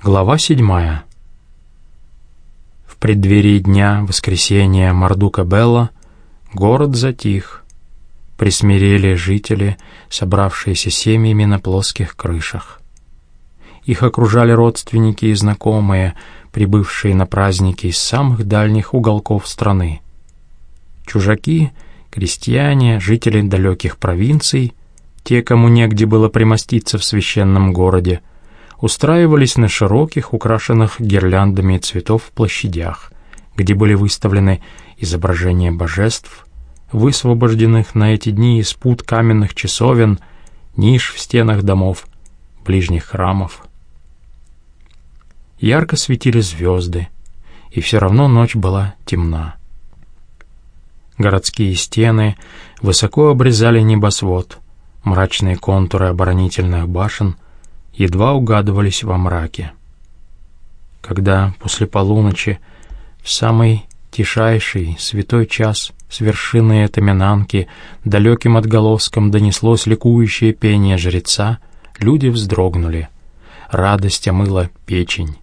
Глава седьмая. В преддверии дня воскресения Мардука Белла город затих. Присмирели жители, собравшиеся семьями на плоских крышах. Их окружали родственники и знакомые, прибывшие на праздники из самых дальних уголков страны. Чужаки, крестьяне, жители далеких провинций, те, кому негде было примоститься в священном городе, устраивались на широких, украшенных гирляндами цветов площадях, где были выставлены изображения божеств, высвобожденных на эти дни из пут каменных часовен, ниш в стенах домов, ближних храмов. Ярко светили звезды, и все равно ночь была темна. Городские стены высоко обрезали небосвод, мрачные контуры оборонительных башен — едва угадывались во мраке. Когда после полуночи, в самый тишайший святой час с вершины Этаминанки далеким отголоском донеслось ликующее пение жреца, люди вздрогнули. Радость омыла печень.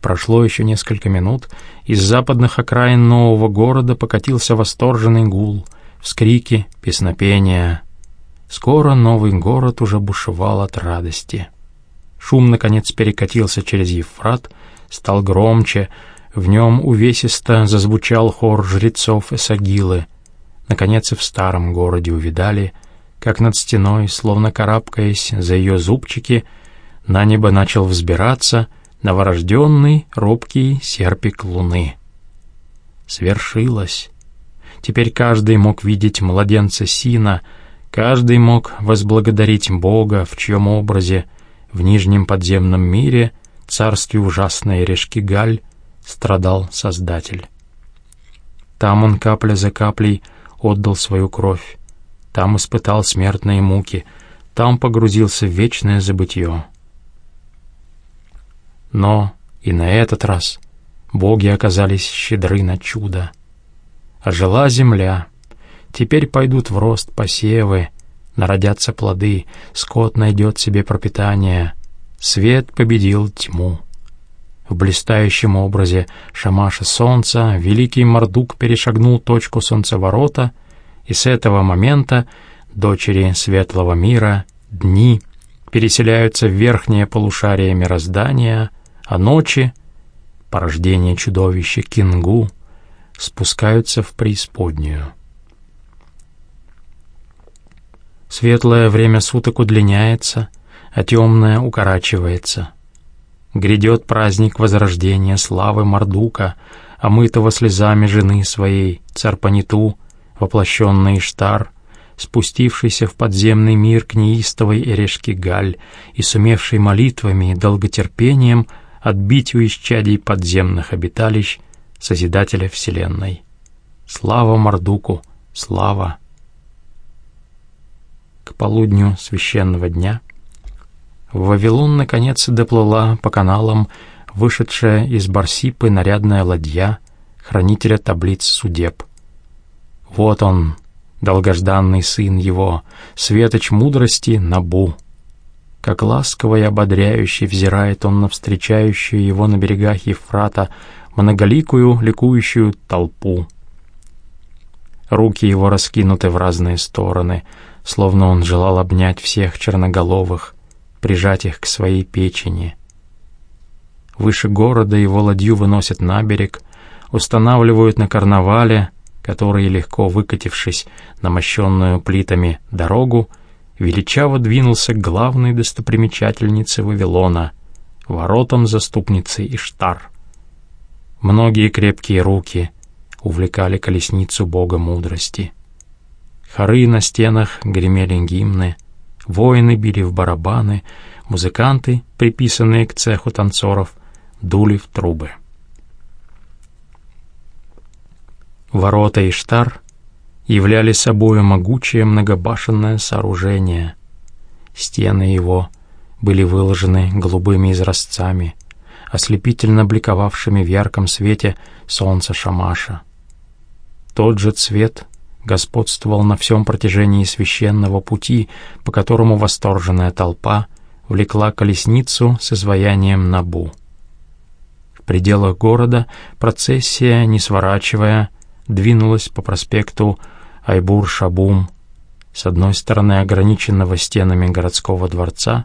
Прошло еще несколько минут, из западных окраин нового города покатился восторженный гул, вскрики, песнопения — Скоро новый город уже бушевал от радости. Шум, наконец, перекатился через Евфрат, стал громче, в нем увесисто зазвучал хор жрецов Эсагилы. Наконец и в старом городе увидали, как над стеной, словно карабкаясь за ее зубчики, на небо начал взбираться новорожденный робкий серпик луны. Свершилось. Теперь каждый мог видеть младенца Сина — Каждый мог возблагодарить Бога, в чьем образе в нижнем подземном мире, царстве ужасной Решкигаль, страдал Создатель. Там он капля за каплей отдал свою кровь, там испытал смертные муки, там погрузился в вечное забытье. Но и на этот раз боги оказались щедры на чудо. Ожила земля — Теперь пойдут в рост посевы, народятся плоды, скот найдет себе пропитание. Свет победил тьму. В блистающем образе Шамаша Солнца великий Мордук перешагнул точку солнцеворота, и с этого момента дочери светлого мира, дни, переселяются в верхнее полушарие мироздания, а ночи, порождение чудовища Кингу, спускаются в преисподнюю. Светлое время суток удлиняется, а темное укорачивается. Грядет праздник возрождения славы Мардука, омытого слезами жены своей, Царпаниту, воплощенный Иштар, спустившийся в подземный мир к неистовой Эрешке Галь и сумевший молитвами и долготерпением отбить у исчадий подземных обиталищ Созидателя Вселенной. Слава Мардуку, слава! К полудню священного дня, в Вавилон наконец доплыла по каналам вышедшая из Барсипы нарядная ладья хранителя таблиц судеб. Вот он, долгожданный сын его, светоч мудрости Набу. Как ласково и ободряюще взирает он на встречающую его на берегах Ефрата многоликую ликующую толпу. Руки его раскинуты в разные стороны — словно он желал обнять всех черноголовых, прижать их к своей печени. Выше города его ладью выносят на берег, устанавливают на карнавале, который, легко выкатившись на мощенную плитами дорогу, величаво двинулся к главной достопримечательнице Вавилона, воротам заступницы Иштар. Многие крепкие руки увлекали колесницу бога мудрости — Хоры на стенах гремели гимны, воины били в барабаны, музыканты, приписанные к цеху танцоров, дули в трубы. Ворота Иштар являли собой могучее многобашенное сооружение. Стены его были выложены голубыми изразцами, ослепительно бликовавшими в ярком свете солнца Шамаша. Тот же цвет господствовал на всем протяжении священного пути, по которому восторженная толпа влекла колесницу с изваянием Набу. В пределах города процессия, не сворачивая, двинулась по проспекту Айбур-Шабум, с одной стороны ограниченного стенами городского дворца,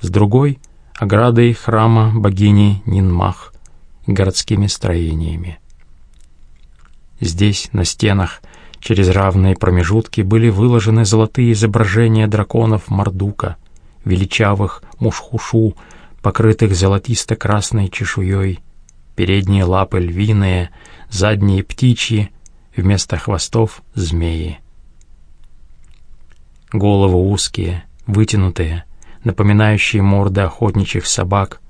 с другой — оградой храма богини Нинмах городскими строениями. Здесь, на стенах, через равные промежутки были выложены золотые изображения драконов Мардука, величавых мушхушу, покрытых золотисто-красной чешуей, передние лапы львиные, задние птичьи, вместо хвостов — змеи. Головы узкие, вытянутые, напоминающие морды охотничьих собак,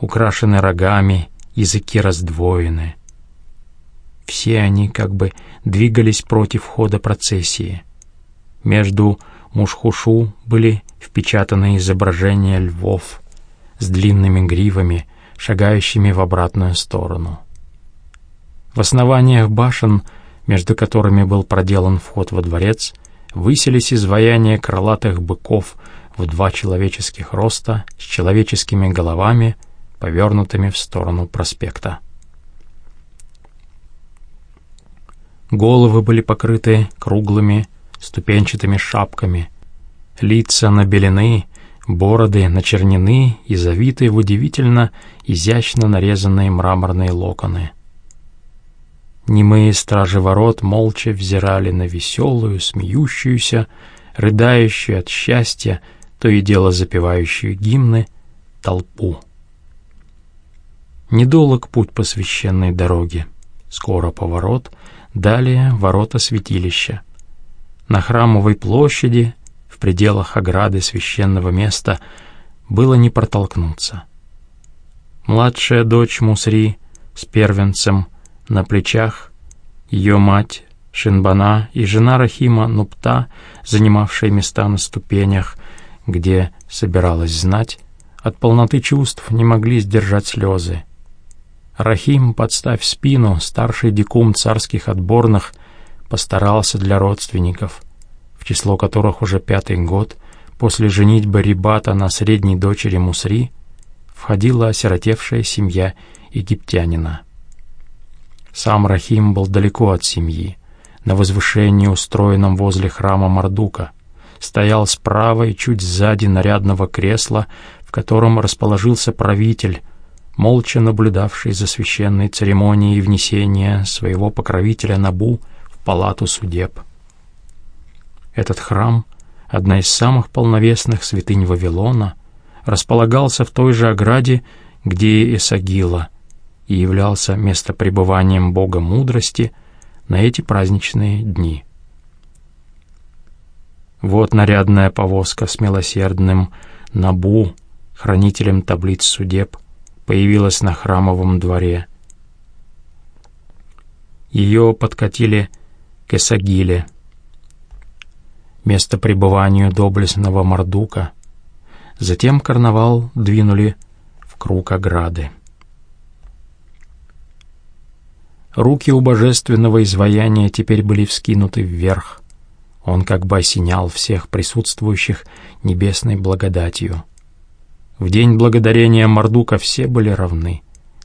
украшены рогами, языки раздвоены. Все они как бы двигались против хода процессии. Между мушхушу были впечатаны изображения львов с длинными гривами, шагающими в обратную сторону. В основаниях башен, между которыми был проделан вход во дворец, высились изваяния крылатых быков в два человеческих роста с человеческими головами, повернутыми в сторону проспекта. Головы были покрыты круглыми ступенчатыми шапками, лица набелены, бороды начернены и завиты в удивительно изящно нарезанные мраморные локоны. Немые стражи ворот молча взирали на веселую, смеющуюся, рыдающую от счастья, то и дело запевающую гимны, толпу. Недолг путь по священной дороге. Скоро поворот, далее ворота святилища. На храмовой площади, в пределах ограды священного места, было не протолкнуться. Младшая дочь Мусри с первенцем на плечах, ее мать Шинбана и жена Рахима Нупта, занимавшие места на ступенях, где собиралась знать, от полноты чувств не могли сдержать слезы. Рахим, подставь спину, старший дикум царских отборных, постарался для родственников, в число которых уже пятый год после женитьбы Рибата на средней дочери Мусри входила осиротевшая семья египтянина. Сам Рахим был далеко от семьи, на возвышении, устроенном возле храма Мардука, стоял справа и чуть сзади нарядного кресла, в котором расположился правитель, молча наблюдавший за священной церемонией внесения своего покровителя Набу в палату судеб. Этот храм, одна из самых полновесных святынь Вавилона, располагался в той же ограде, где и Эсагила — и являлся местопребыванием Бога мудрости на эти праздничные дни. Вот нарядная повозка с милосердным Набу, хранителем таблиц судеб, появилась на храмовом дворе. Ее подкатили к Эсагиле, место пребыванию доблестного Мардука. Затем карнавал двинули в круг ограды. Руки у божественного изваяния теперь были вскинуты вверх. Он как бы осенял всех присутствующих небесной благодатью. В день благодарения Мардука все были равны.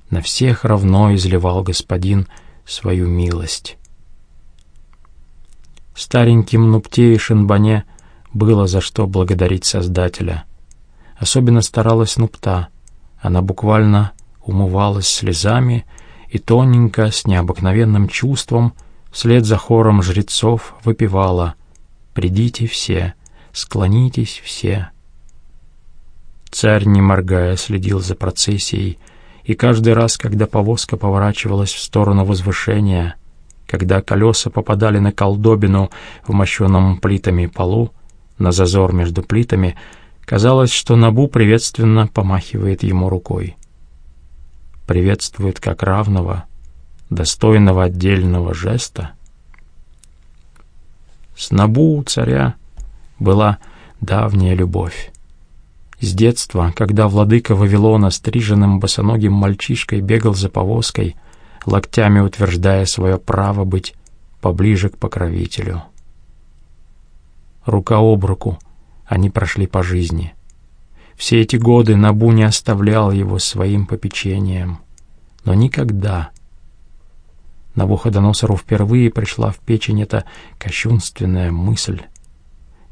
На всех равно изливал господин свою милость. Стареньким Нупте и Шинбане было за что благодарить Создателя. Особенно старалась Нупта. Она буквально умывалась слезами и тоненько, с необыкновенным чувством, вслед за хором жрецов выпевала «Придите все, склонитесь все». Царь, не моргая, следил за процессией, и каждый раз, когда повозка поворачивалась в сторону возвышения, когда колеса попадали на колдобину в мощенном плитами полу, на зазор между плитами, казалось, что Набу приветственно помахивает ему рукой приветствует как равного, достойного отдельного жеста. С Набу у царя была давняя любовь. С детства, когда владыка Вавилона стриженным босоногим мальчишкой бегал за повозкой, локтями утверждая свое право быть поближе к покровителю. Рука об руку они прошли по жизни — Все эти годы Набу не оставлял его своим попечением. Но никогда Навуходоносору впервые пришла в печень эта кощунственная мысль.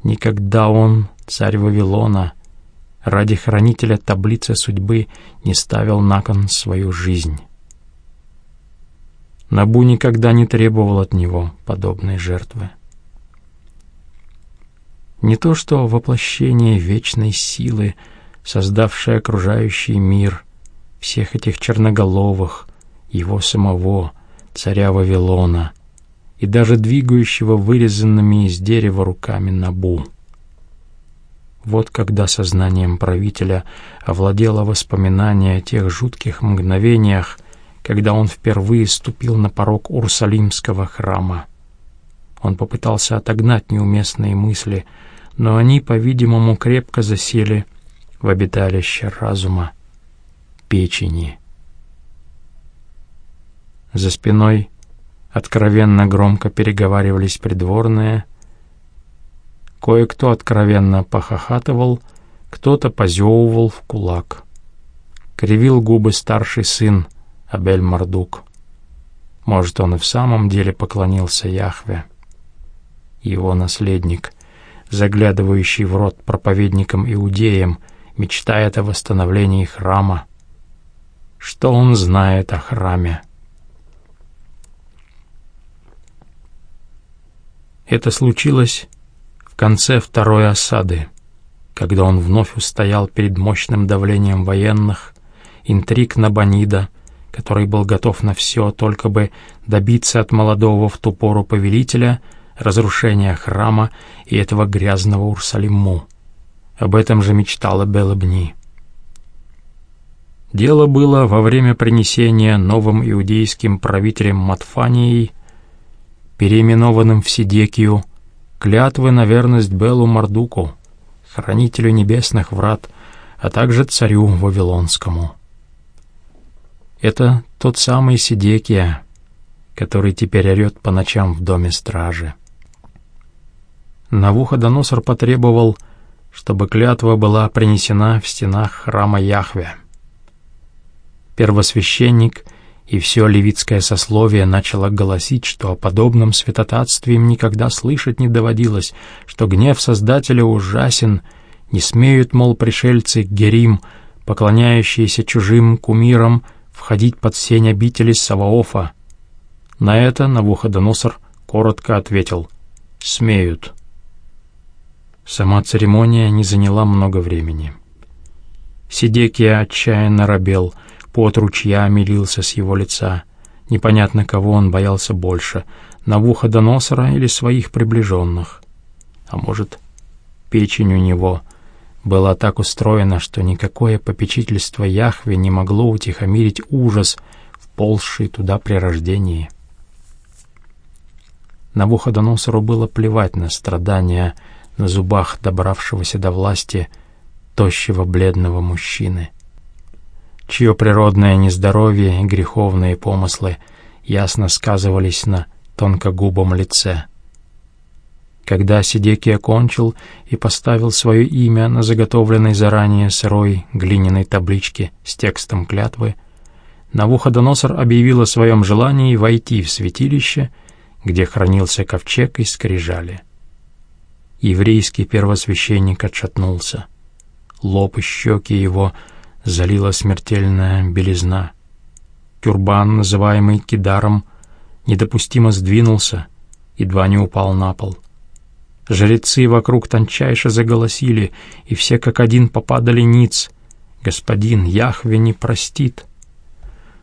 Никогда он, царь Вавилона, ради хранителя таблицы судьбы не ставил на кон свою жизнь. Набу никогда не требовал от него подобной жертвы. Не то что воплощение вечной силы, создавшее окружающий мир, всех этих черноголовых, его самого, царя Вавилона, и даже двигающего вырезанными из дерева руками Набу. Вот когда сознанием правителя овладело воспоминание о тех жутких мгновениях, когда он впервые ступил на порог Урсалимского храма. Он попытался отогнать неуместные мысли, но они, по-видимому, крепко засели в обиталище разума, печени. За спиной откровенно громко переговаривались придворные, кое-кто откровенно похохатывал, кто-то позевывал в кулак. Кривил губы старший сын — Абель Мардук. Может, он и в самом деле поклонился Яхве. Его наследник, заглядывающий в рот проповедникам-иудеям, мечтает о восстановлении храма. Что он знает о храме? Это случилось конце второй осады, когда он вновь устоял перед мощным давлением военных, интриг Набонида — который был готов на все, только бы добиться от молодого в ту пору повелителя разрушения храма и этого грязного Урсалиму. Об этом же мечтала Белобни. Дело было во время принесения новым иудейским правителем Матфанией, переименованным в Сидекию, клятвы на верность Белу Мардуку, хранителю небесных врат, а также царю Вавилонскому. Это тот самый Сидекия, который теперь орет по ночам в доме стражи. Навуходоносор потребовал, чтобы клятва была принесена в стенах храма Яхве. Первосвященник и все левитское сословие начало голосить, что о подобном святотатстве им никогда слышать не доводилось, что гнев Создателя ужасен, не смеют, мол, пришельцы Герим, поклоняющиеся чужим кумирам, входить под сень обители Саваофа. На это Навуходоносор коротко ответил «Смеют». Сама церемония не заняла много времени. Сидекия отчаянно робел, пот ручьями лился с его лица. Непонятно, кого он боялся больше — Навуходоносора или своих приближенных. А может, печень у него — была так устроена, что никакое попечительство Яхве не могло утихомирить ужас, вползший туда при рождении. Навуходоносору было плевать на страдания на зубах добравшегося до власти тощего бледного мужчины, чье природное нездоровье и греховные помыслы ясно сказывались на тонкогубом лице — когда Сидекий окончил и поставил свое имя на заготовленной заранее сырой глиняной табличке с текстом клятвы, Навуходоносор объявил о своем желании войти в святилище, где хранился ковчег из скрижали. Еврейский первосвященник отшатнулся. Лоб и щеки его залила смертельная белизна. Тюрбан, называемый кидаром, недопустимо сдвинулся, едва не упал на пол — Жрецы вокруг тончайше заголосили, и все как один попадали ниц. Господин Яхве не простит.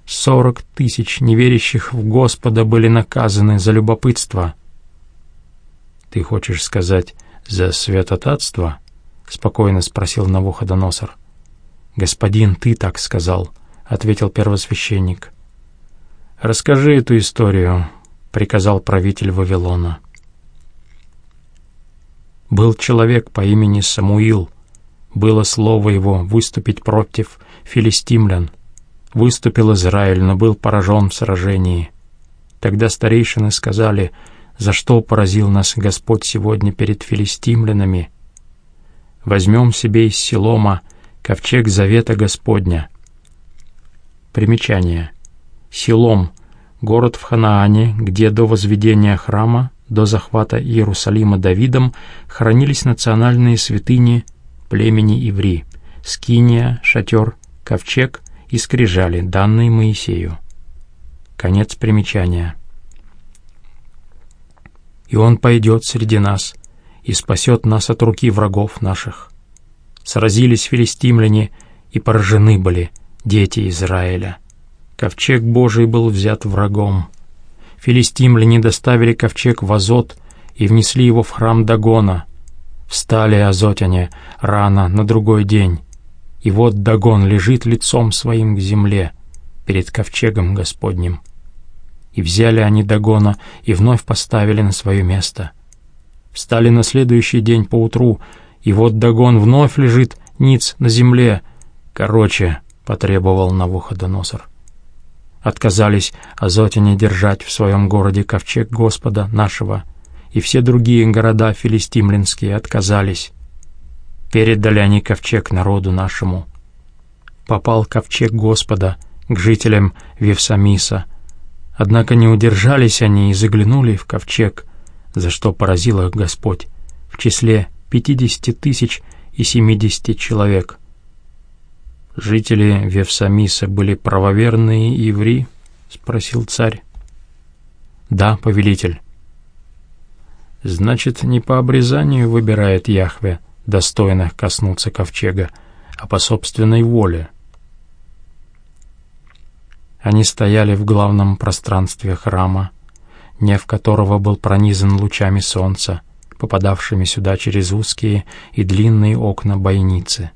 Сорок тысяч неверящих в Господа были наказаны за любопытство. «Ты хочешь сказать, за святотатство?» — спокойно спросил Навуходоносор. «Господин, ты так сказал», — ответил первосвященник. «Расскажи эту историю», — приказал правитель Вавилона. Был человек по имени Самуил. Было слово его выступить против филистимлян. Выступил Израиль, но был поражен в сражении. Тогда старейшины сказали, «За что поразил нас Господь сегодня перед филистимлянами? Возьмем себе из Силома ковчег Завета Господня. Примечание. Силом — город в Ханаане, где до возведения храма, до захвата Иерусалима Давидом хранились национальные святыни племени Иври — Скиния, шатер, ковчег и скрижали, данные Моисею. Конец примечания. «И он пойдет среди нас и спасет нас от руки врагов наших». Сразились филистимляне, и поражены были дети Израиля. Ковчег Божий был взят врагом. Филистимляне доставили ковчег в Азот и внесли его в храм Дагона. Встали азотяне рано на другой день, и вот Дагон лежит лицом своим к земле перед ковчегом Господним. И взяли они Дагона и вновь поставили на свое место. Встали на следующий день поутру, и вот Дагон вновь лежит ниц на земле. Короче, потребовал Навуходоносор. Отказались азотяне держать в своем городе ковчег Господа нашего, и все другие города филистимлинские отказались. Передали они ковчег народу нашему. Попал ковчег Господа к жителям Вевсамиса. Однако не удержались они и заглянули в ковчег, за что поразил их Господь в числе пятидесяти тысяч и семидесяти человек. «Жители Вевсамиса были правоверные евреи?» — спросил царь. «Да, повелитель». «Значит, не по обрезанию выбирает Яхве достойных коснуться ковчега, а по собственной воле». Они стояли в главном пространстве храма, неф которого был пронизан лучами солнца, попадавшими сюда через узкие и длинные окна бойницы.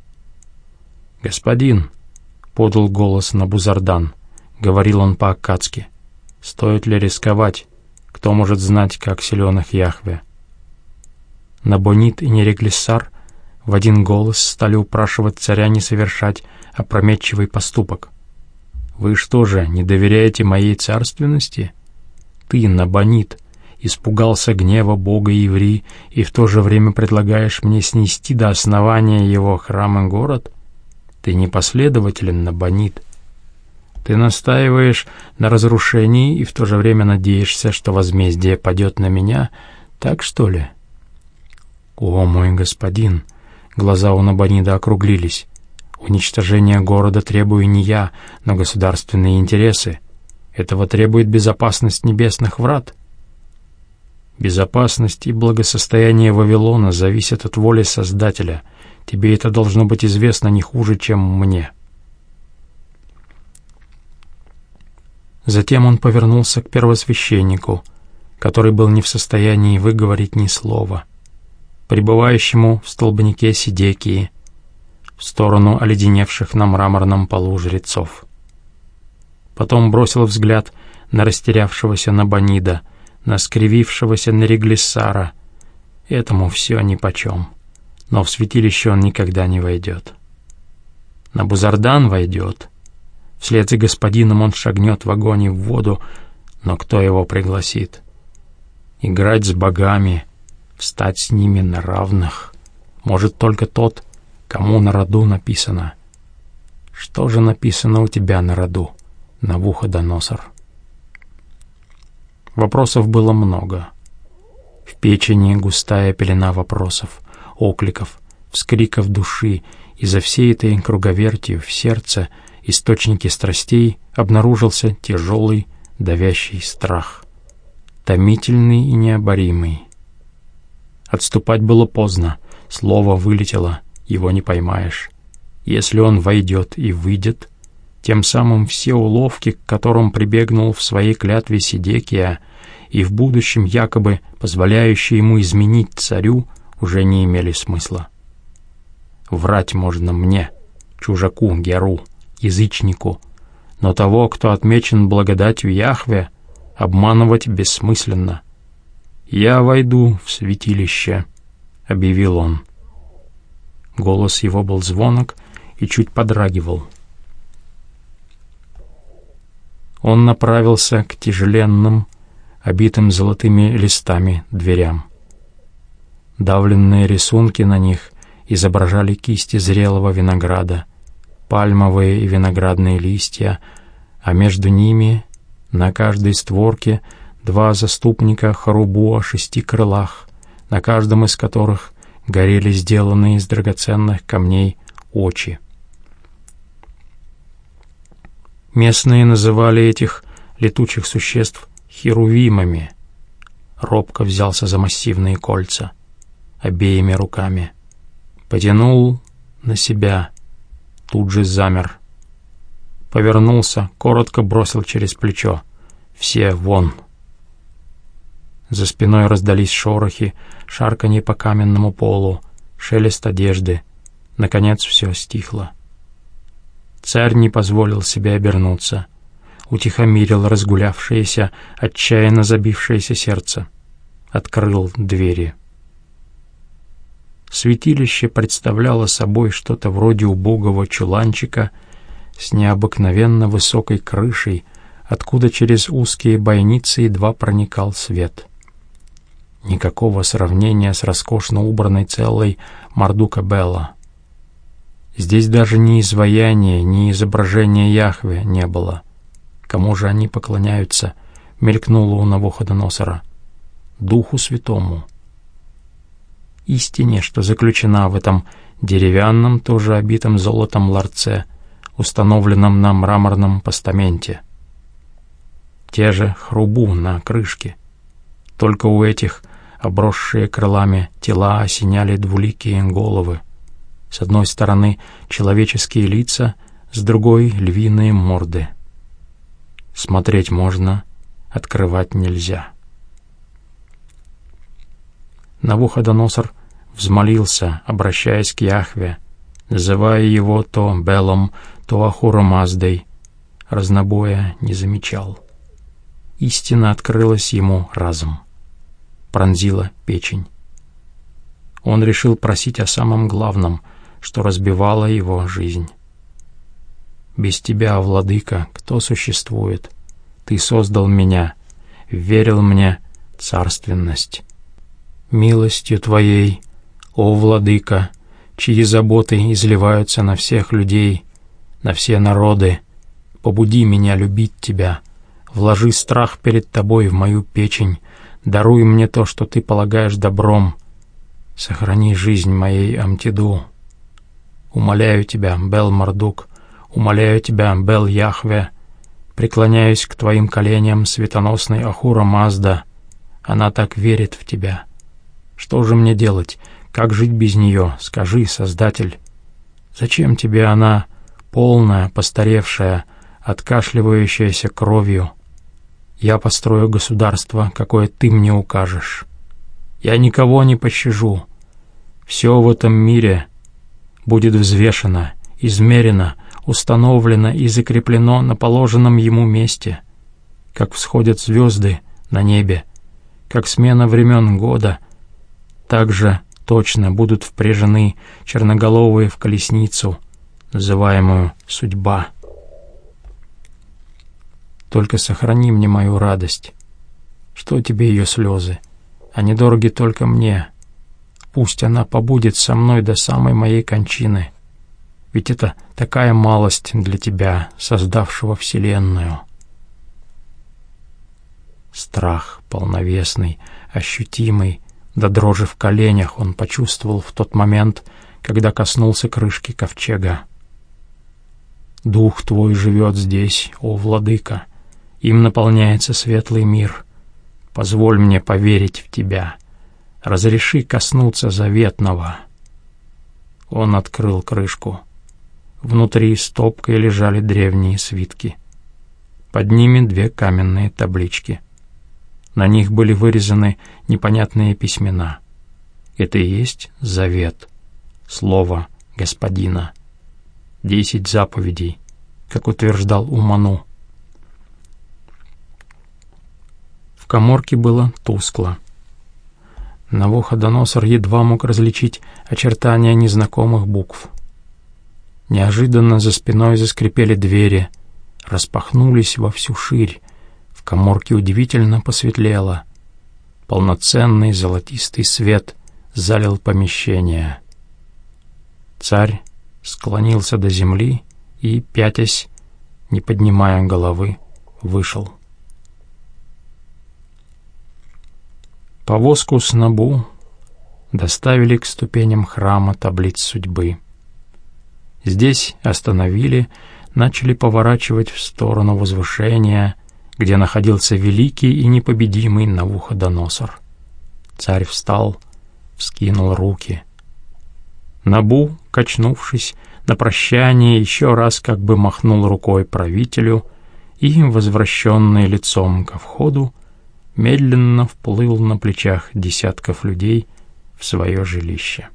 «Господин!» — подал голос на Бузардан. Говорил он по-аккадски. «Стоит ли рисковать? Кто может знать, как силен их Яхве?» Набонит и Нереглиссар в один голос стали упрашивать царя не совершать опрометчивый поступок. «Вы что же, не доверяете моей царственности?» «Ты, Набонит, испугался гнева Бога Иври и в то же время предлагаешь мне снести до основания его храм и город? Ты непоследователен, Набонит. Ты настаиваешь на разрушении и в то же время надеешься, что возмездие падет на меня, так что ли? О, мой господин! Глаза у Набонида округлились. Уничтожение города требую не я, но государственные интересы. Этого требует безопасность небесных врат. Безопасность и благосостояние Вавилона зависят от воли Создателя. Тебе это должно быть известно не хуже, чем мне». Затем он повернулся к первосвященнику, который был не в состоянии выговорить ни слова, пребывающему в столбнике Сидекии, в сторону оледеневших на мраморном полу жрецов. Потом бросил взгляд на растерявшегося Набонида — на скривившегося Нереглиссара. Этому все нипочем, но в святилище он никогда не войдет. На Бузардан войдет. Вслед за господином он шагнет в огонь и в воду, но кто его пригласит? Играть с богами, встать с ними на равных, может только тот, кому на роду написано. Что же написано у тебя на роду, Навуходоносор? Вопросов было много. В печени густая пелена вопросов, окликов, вскриков души, и за всей этой круговертью в сердце источники страстей обнаружился тяжелый, давящий страх, томительный и необоримый. Отступать было поздно, слово вылетело, его не поймаешь. Если он войдет и выйдет, тем самым все уловки, к которым прибегнул в своей клятве Сидекия, и в будущем якобы позволяющие ему изменить царю, уже не имели смысла. Врать можно мне, чужаку, геру, язычнику, но того, кто отмечен благодатью Яхве, обманывать бессмысленно. «Я войду в святилище», — объявил он. Голос его был звонок и чуть подрагивал — он направился к тяжеленным, обитым золотыми листами дверям. Давленные рисунки на них изображали кисти зрелого винограда, пальмовые и виноградные листья, а между ними на каждой створке два заступника хорубу о шести крылах, на каждом из которых горели сделанные из драгоценных камней очи. Местные называли этих летучих существ херувимами. Робко взялся за массивные кольца обеими руками. Потянул на себя, тут же замер. Повернулся, коротко бросил через плечо. «Все вон!» За спиной раздались шорохи, шарканье по каменному полу, шелест одежды. Наконец все стихло. Царь не позволил себе обернуться. Утихомирил разгулявшееся, отчаянно забившееся сердце. Открыл двери. Святилище представляло собой что-то вроде убогого чуланчика с необыкновенно высокой крышей, откуда через узкие бойницы едва проникал свет. Никакого сравнения с роскошно убранной целой Мардука Белла. Здесь даже ни изваяния, ни изображения Яхве не было. Кому же они поклоняются, мелькнуло у Навуходоносора. Духу Святому. Истине, что заключена в этом деревянном, тоже обитом золотом ларце, установленном на мраморном постаменте. Те же хрубу на крышке. Только у этих, обросшие крылами, тела осеняли двуликие головы. С одной стороны человеческие лица, с другой — львиные морды. Смотреть можно, открывать нельзя. Навуходоносор взмолился, обращаясь к Яхве, называя его то Белом, то Ахурамаздой, разнобоя не замечал. Истина открылась ему разом, пронзила печень. Он решил просить о самом главном — что разбивало его жизнь. «Без тебя, владыка, кто существует? Ты создал меня, верил мне царственность. Милостью Твоей, о владыка, чьи заботы изливаются на всех людей, на все народы, побуди меня любить Тебя, вложи страх перед Тобой в мою печень, даруй мне то, что Ты полагаешь добром, сохрани жизнь моей Амтиду». Умоляю тебя, Бел Мардук, умоляю тебя, Бел Яхве, преклоняюсь к твоим коленям, светоносной Ахура Мазда. Она так верит в тебя. Что же мне делать? Как жить без нее? Скажи, Создатель. Зачем тебе она, полная, постаревшая, откашливающаяся кровью? Я построю государство, какое ты мне укажешь. Я никого не пощажу. Все в этом мире — будет взвешено, измерено, установлено и закреплено на положенном ему месте, как всходят звезды на небе, как смена времен года, так же точно будут впряжены черноголовые в колесницу, называемую «судьба». Только сохрани мне мою радость. Что тебе ее слезы? Они дороги только мне, Пусть она побудет со мной до самой моей кончины. Ведь это такая малость для тебя, создавшего Вселенную. Страх полновесный, ощутимый, до дрожи в коленях он почувствовал в тот момент, когда коснулся крышки ковчега. «Дух твой живет здесь, о владыка, им наполняется светлый мир. Позволь мне поверить в тебя» разреши коснуться заветного». Он открыл крышку. Внутри стопкой лежали древние свитки. Под ними две каменные таблички. На них были вырезаны непонятные письмена. Это и есть завет, слово господина. Десять заповедей, как утверждал Уману. В коморке было тускло. Навуходоносор едва мог различить очертания незнакомых букв. Неожиданно за спиной заскрипели двери, распахнулись во всю ширь. В коморке удивительно посветлело. Полноценный золотистый свет залил помещение. Царь склонился до земли и, пятясь, не поднимая головы, вышел. Повозку с Набу доставили к ступеням храма таблиц судьбы. Здесь остановили, начали поворачивать в сторону возвышения, где находился великий и непобедимый Навуходоносор. Царь встал, вскинул руки. Набу, качнувшись, на прощание еще раз как бы махнул рукой правителю и, возвращенный лицом ко входу, медленно вплыл на плечах десятков людей в свое жилище.